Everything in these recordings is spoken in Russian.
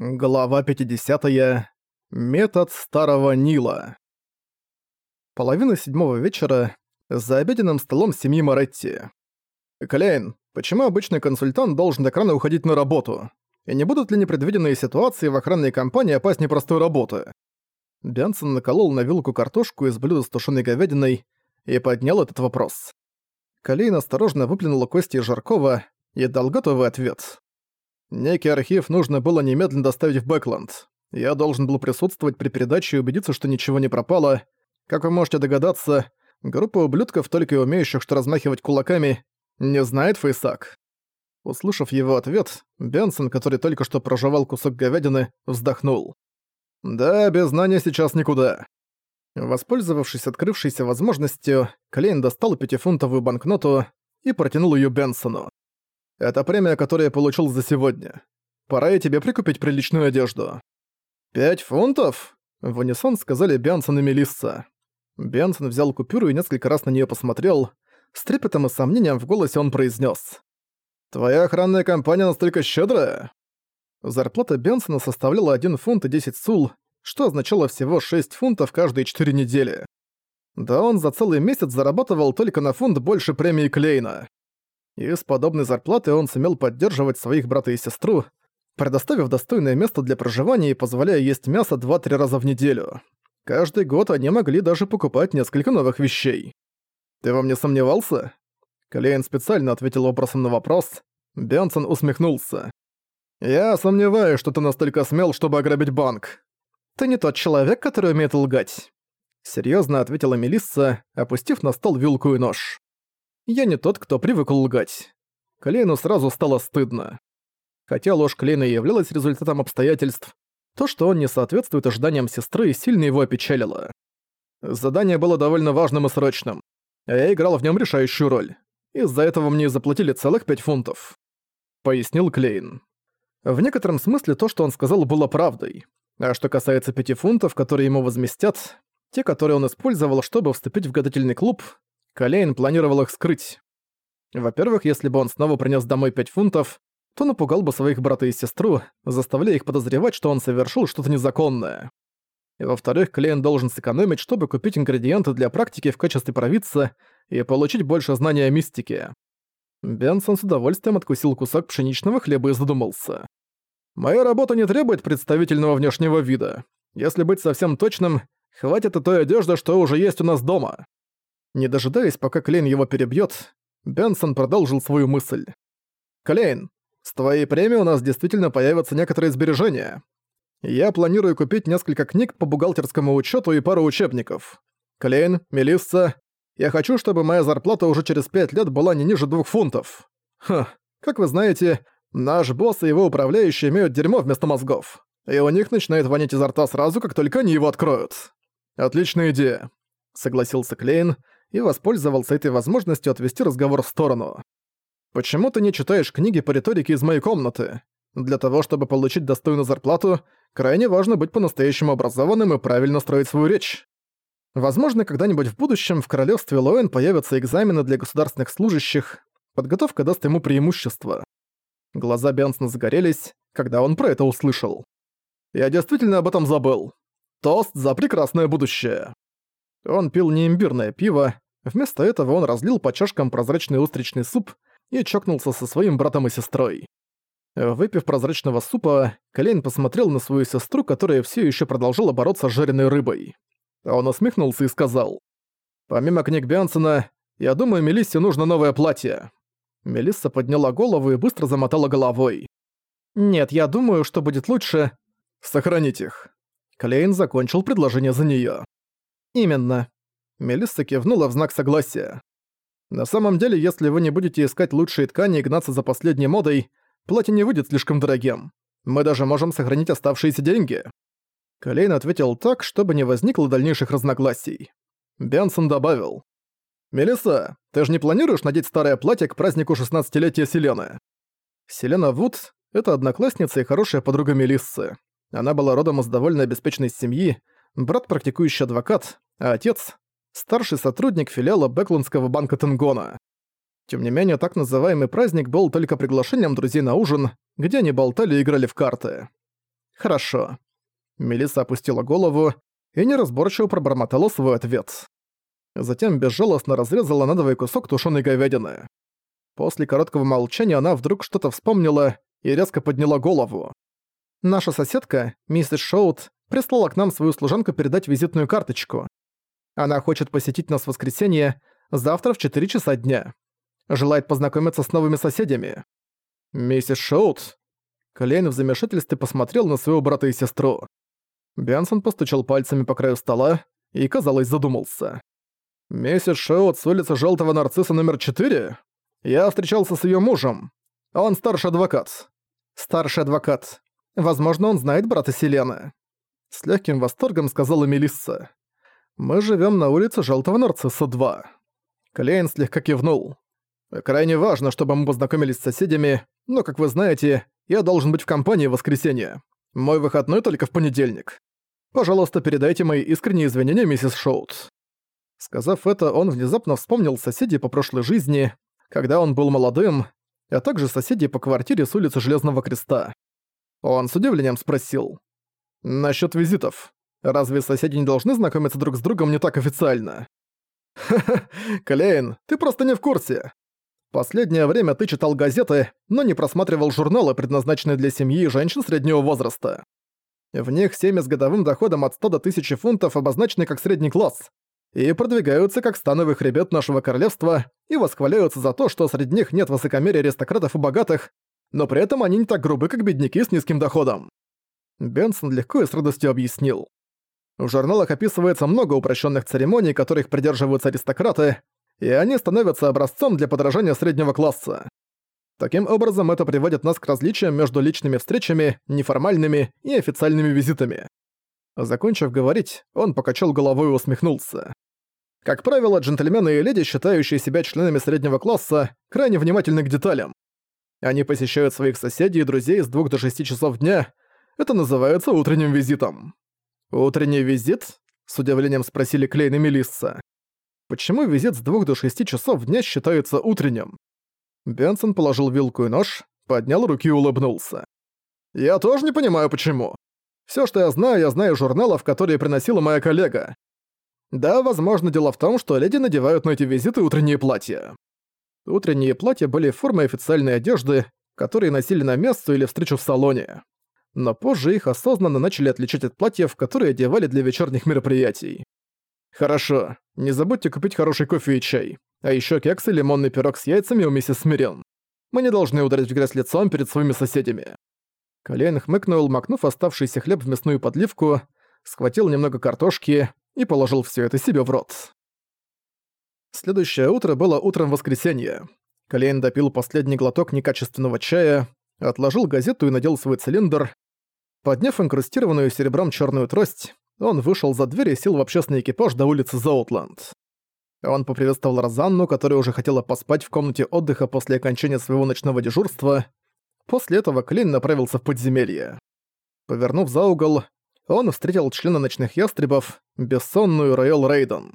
Глава 50. -я. Метод Старого Нила. Половина седьмого вечера за обеденным столом семьи Моретти. «Клейн, почему обычный консультант должен так рано уходить на работу? И не будут ли непредвиденные ситуации в охранной компании опаснее простой работы?» Бенсон наколол на вилку картошку из блюда с тушеной говядиной и поднял этот вопрос. Клейн осторожно выплюнула кости Жаркова и дал готовый ответ. Некий архив нужно было немедленно доставить в Бэкленд. Я должен был присутствовать при передаче и убедиться, что ничего не пропало. Как вы можете догадаться, группа ублюдков, только и умеющих что размахивать кулаками, не знает Фейсак. Услышав его ответ, Бенсон, который только что прожевал кусок говядины, вздохнул. «Да, без знания сейчас никуда». Воспользовавшись открывшейся возможностью, Клейн достал пятифунтовую банкноту и протянул ее Бенсону. Это премия, которую я получил за сегодня. Пора и тебе прикупить приличную одежду». «Пять фунтов?» — в унисон сказали Бянсон и Мелисса. Бянсон взял купюру и несколько раз на нее посмотрел. С трепетом и сомнением в голосе он произнес: «Твоя охранная компания настолько щедрая?» Зарплата Бенсона составляла 1 фунт и 10 сул, что означало всего 6 фунтов каждые 4 недели. Да он за целый месяц зарабатывал только на фунт больше премии Клейна и с подобной зарплатой он сумел поддерживать своих брата и сестру, предоставив достойное место для проживания и позволяя есть мясо 2-3 раза в неделю. Каждый год они могли даже покупать несколько новых вещей. «Ты во мне сомневался?» Клейн специально ответил вопросом на вопрос. Бенсон усмехнулся. «Я сомневаюсь, что ты настолько смел, чтобы ограбить банк. Ты не тот человек, который умеет лгать». Серьезно ответила Мелисса, опустив на стол вилку и нож. Я не тот, кто привык лгать. Клейну сразу стало стыдно. Хотя ложь Клейна и являлась результатом обстоятельств, то, что он не соответствует ожиданиям сестры, сильно его опечалило. Задание было довольно важным и срочным, а я играл в нем решающую роль. Из-за этого мне заплатили целых пять фунтов. Пояснил Клейн. В некотором смысле то, что он сказал, было правдой. А что касается пяти фунтов, которые ему возместят, те, которые он использовал, чтобы вступить в гадательный клуб, Калейн планировал их скрыть. Во-первых, если бы он снова принес домой 5 фунтов, то напугал бы своих брата и сестру, заставляя их подозревать, что он совершил что-то незаконное. И во-вторых, Клейн должен сэкономить, чтобы купить ингредиенты для практики в качестве провидца и получить больше знания о мистике. Бенсон с удовольствием откусил кусок пшеничного хлеба и задумался. «Моя работа не требует представительного внешнего вида. Если быть совсем точным, хватит и той одежды, что уже есть у нас дома. Не дожидаясь, пока Клейн его перебьет, Бенсон продолжил свою мысль. «Клейн, с твоей премией у нас действительно появятся некоторые сбережения. Я планирую купить несколько книг по бухгалтерскому учету и пару учебников. Клейн, Мелисса, я хочу, чтобы моя зарплата уже через пять лет была не ниже двух фунтов. Ха, как вы знаете, наш босс и его управляющие имеют дерьмо вместо мозгов. И у них начинает вонять изо рта сразу, как только они его откроют. Отличная идея, согласился Клейн, и воспользовался этой возможностью отвести разговор в сторону. «Почему ты не читаешь книги по риторике из моей комнаты? Для того, чтобы получить достойную зарплату, крайне важно быть по-настоящему образованным и правильно строить свою речь. Возможно, когда-нибудь в будущем в королевстве Лоэн появятся экзамены для государственных служащих, подготовка даст ему преимущество». Глаза Бенсона загорелись, когда он про это услышал. «Я действительно об этом забыл. Тост за прекрасное будущее!» Он пил не имбирное пиво, вместо этого он разлил по чашкам прозрачный устричный суп и чокнулся со своим братом и сестрой. Выпив прозрачного супа, Колейн посмотрел на свою сестру, которая все еще продолжала бороться с жареной рыбой. Он усмехнулся и сказал, «Помимо книг Бянсона, я думаю, Мелиссе нужно новое платье». Мелисса подняла голову и быстро замотала головой. «Нет, я думаю, что будет лучше сохранить их». Клейн закончил предложение за неё. «Именно». Мелисса кивнула в знак согласия. «На самом деле, если вы не будете искать лучшие ткани и гнаться за последней модой, платье не выйдет слишком дорогим. Мы даже можем сохранить оставшиеся деньги». Колейн ответил так, чтобы не возникло дальнейших разногласий. Бенсон добавил. «Мелисса, ты же не планируешь надеть старое платье к празднику 16-летия Селены?» Селена Вуд — это одноклассница и хорошая подруга Мелиссы. Она была родом из довольно обеспеченной семьи, брат практикующий адвокат, а отец – старший сотрудник филиала Бэкландского банка Тенгона. Тем не менее, так называемый праздник был только приглашением друзей на ужин, где они болтали и играли в карты. Хорошо. Мелисса опустила голову и неразборчиво пробормотала свой ответ. Затем безжалостно разрезала надовый кусок тушеной говядины. После короткого молчания она вдруг что-то вспомнила и резко подняла голову. «Наша соседка, миссис Шоут, прислала к нам свою служанку передать визитную карточку. Она хочет посетить нас в воскресенье, завтра в 4 часа дня. Желает познакомиться с новыми соседями. Миссис Шоут?» Клейн в замешательстве посмотрел на своего брата и сестру. Бенсон постучал пальцами по краю стола и, казалось, задумался. «Миссис Шоут с улицы Желтого Нарцисса номер 4? Я встречался с ее мужем. Он старший адвокат. Старший адвокат. Возможно, он знает брата Селены. С легким восторгом сказала Мелисса. Мы живем на улице Желтого Нарцисса 2. Клейн слегка кивнул. Крайне важно, чтобы мы познакомились с соседями, но, как вы знаете, я должен быть в компании в воскресенье. Мой выходной только в понедельник. Пожалуйста, передайте мои искренние извинения, миссис Шоут. Сказав это, он внезапно вспомнил соседей по прошлой жизни, когда он был молодым, а также соседей по квартире с улицы Железного Креста. Он с удивлением спросил. «Насчёт визитов. Разве соседи не должны знакомиться друг с другом не так официально?» «Ха-ха, Клейн, ты просто не в курсе. Последнее время ты читал газеты, но не просматривал журналы, предназначенные для семьи и женщин среднего возраста. В них семьи с годовым доходом от 100 до 1000 фунтов обозначены как средний класс и продвигаются как становый хребет нашего королевства и восхваляются за то, что среди них нет высокомерия аристократов и богатых, но при этом они не так грубы, как бедняки с низким доходом. Бенсон легко и с радостью объяснил. В журналах описывается много упрощенных церемоний, которых придерживаются аристократы, и они становятся образцом для подражания среднего класса. Таким образом, это приводит нас к различиям между личными встречами, неформальными и официальными визитами. Закончив говорить, он покачал головой и усмехнулся. Как правило, джентльмены и леди, считающие себя членами среднего класса, крайне внимательны к деталям. Они посещают своих соседей и друзей с 2 до 6 часов дня. Это называется утренним визитом. «Утренний визит?» — с удивлением спросили Клейн и Мелисса. «Почему визит с 2 до 6 часов дня считается утренним?» Бенсон положил вилку и нож, поднял руки и улыбнулся. «Я тоже не понимаю, почему. Все, что я знаю, я знаю журналов, которые приносила моя коллега. Да, возможно, дело в том, что леди надевают на эти визиты утренние платья. Утренние платья были формой официальной одежды, которые носили на место или встречу в салоне. Но позже их осознанно начали отличать от платьев, которые одевали для вечерних мероприятий. Хорошо, не забудьте купить хороший кофе и чай. А еще кекс и лимонный пирог с яйцами у миссис Смирен. Мы не должны ударить в грязь лицом перед своими соседями. Колейн хмыкнул, макнув оставшийся хлеб в мясную подливку, схватил немного картошки и положил все это себе в рот. Следующее утро было утром воскресенья. Колейн допил последний глоток некачественного чая, отложил газету и надел свой цилиндр. Подняв инкрустированную серебром черную трость, он вышел за дверь и сел в общественный экипаж до улицы Заутланд. Он поприветствовал Розанну, которая уже хотела поспать в комнате отдыха после окончания своего ночного дежурства. После этого Клейн направился в подземелье. Повернув за угол, он встретил члена ночных ястребов, бессонную Роэл Рейден.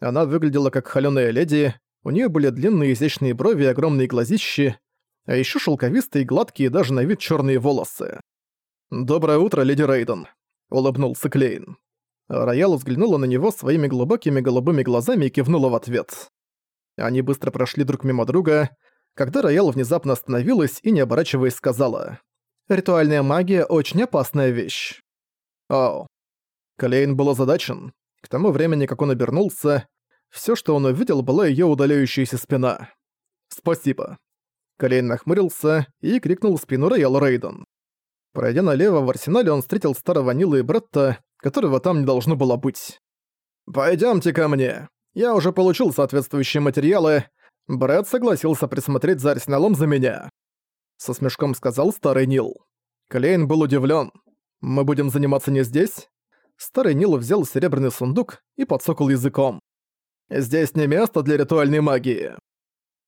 Она выглядела как холёная леди, у нее были длинные изящные брови и огромные глазищи, а еще шелковистые, гладкие даже на вид черные волосы. «Доброе утро, леди Рейден», — улыбнулся Клейн. Роял взглянула на него своими глубокими голубыми глазами и кивнула в ответ. Они быстро прошли друг мимо друга, когда Роял внезапно остановилась и, не оборачиваясь, сказала «Ритуальная магия — очень опасная вещь». Оу. Клейн был озадачен. К тому времени, как он обернулся, все, что он увидел, была ее удаляющаяся спина. «Спасибо». Клейн нахмурился и крикнул в спину Роял Рейден. Пройдя налево, в арсенале он встретил старого Нила и Бретта, которого там не должно было быть. «Пойдёмте ко мне. Я уже получил соответствующие материалы. Брэд согласился присмотреть за арсеналом за меня». Со смешком сказал старый Нил. Клейн был удивлен. «Мы будем заниматься не здесь?» Старый Нил взял серебряный сундук и подсокал языком. «Здесь не место для ритуальной магии».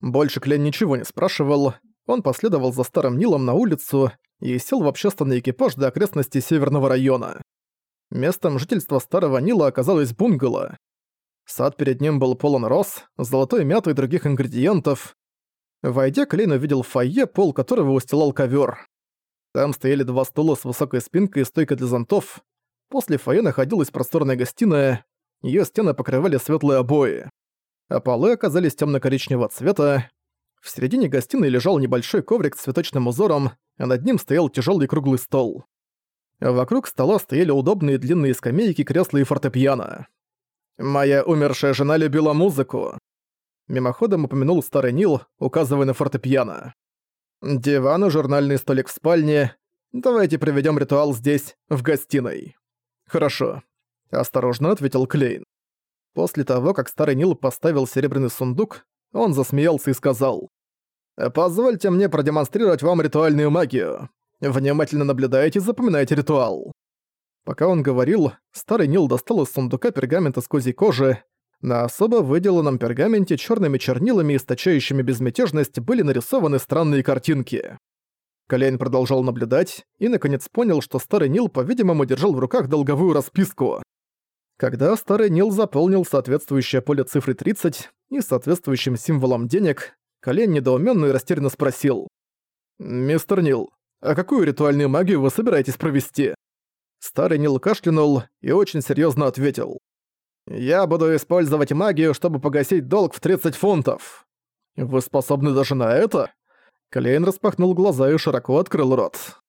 Больше Клейн ничего не спрашивал. Он последовал за старым Нилом на улицу и сел в общественный экипаж до окрестностей Северного района. Местом жительства Старого Нила оказалось бунгало. Сад перед ним был полон роз, золотой мяты и других ингредиентов. Войдя, Клейн увидел фойе, пол которого устилал ковер. Там стояли два стула с высокой спинкой и стойкой для зонтов. После фойе находилась просторная гостиная, ее стены покрывали светлые обои. А полы оказались темно-коричневого цвета. В середине гостиной лежал небольшой коврик с цветочным узором, а над ним стоял тяжелый круглый стол. Вокруг стола стояли удобные длинные скамейки, кресла и фортепиано. «Моя умершая жена любила музыку», Мимоходом упомянул старый Нил, указывая на фортепиано. «Диван и журнальный столик в спальне. Давайте проведем ритуал здесь, в гостиной». «Хорошо», — осторожно ответил Клейн. После того, как старый Нил поставил серебряный сундук, он засмеялся и сказал. «Позвольте мне продемонстрировать вам ритуальную магию. Внимательно наблюдайте и запоминайте ритуал». Пока он говорил, старый Нил достал из сундука пергамент из козьей кожи, на особо выделанном пергаменте черными чернилами, источающими безмятежность, были нарисованы странные картинки. Коляйн продолжал наблюдать и, наконец, понял, что старый Нил, по-видимому, держал в руках долговую расписку. Когда старый Нил заполнил соответствующее поле цифры 30 и соответствующим символом денег, Колен недоуменно и растерянно спросил. «Мистер Нил, а какую ритуальную магию вы собираетесь провести?» Старый Нил кашлянул и очень серьезно ответил. Я буду использовать магию, чтобы погасить долг в 30 фунтов. Вы способны даже на это? Клейн распахнул глаза и широко открыл рот.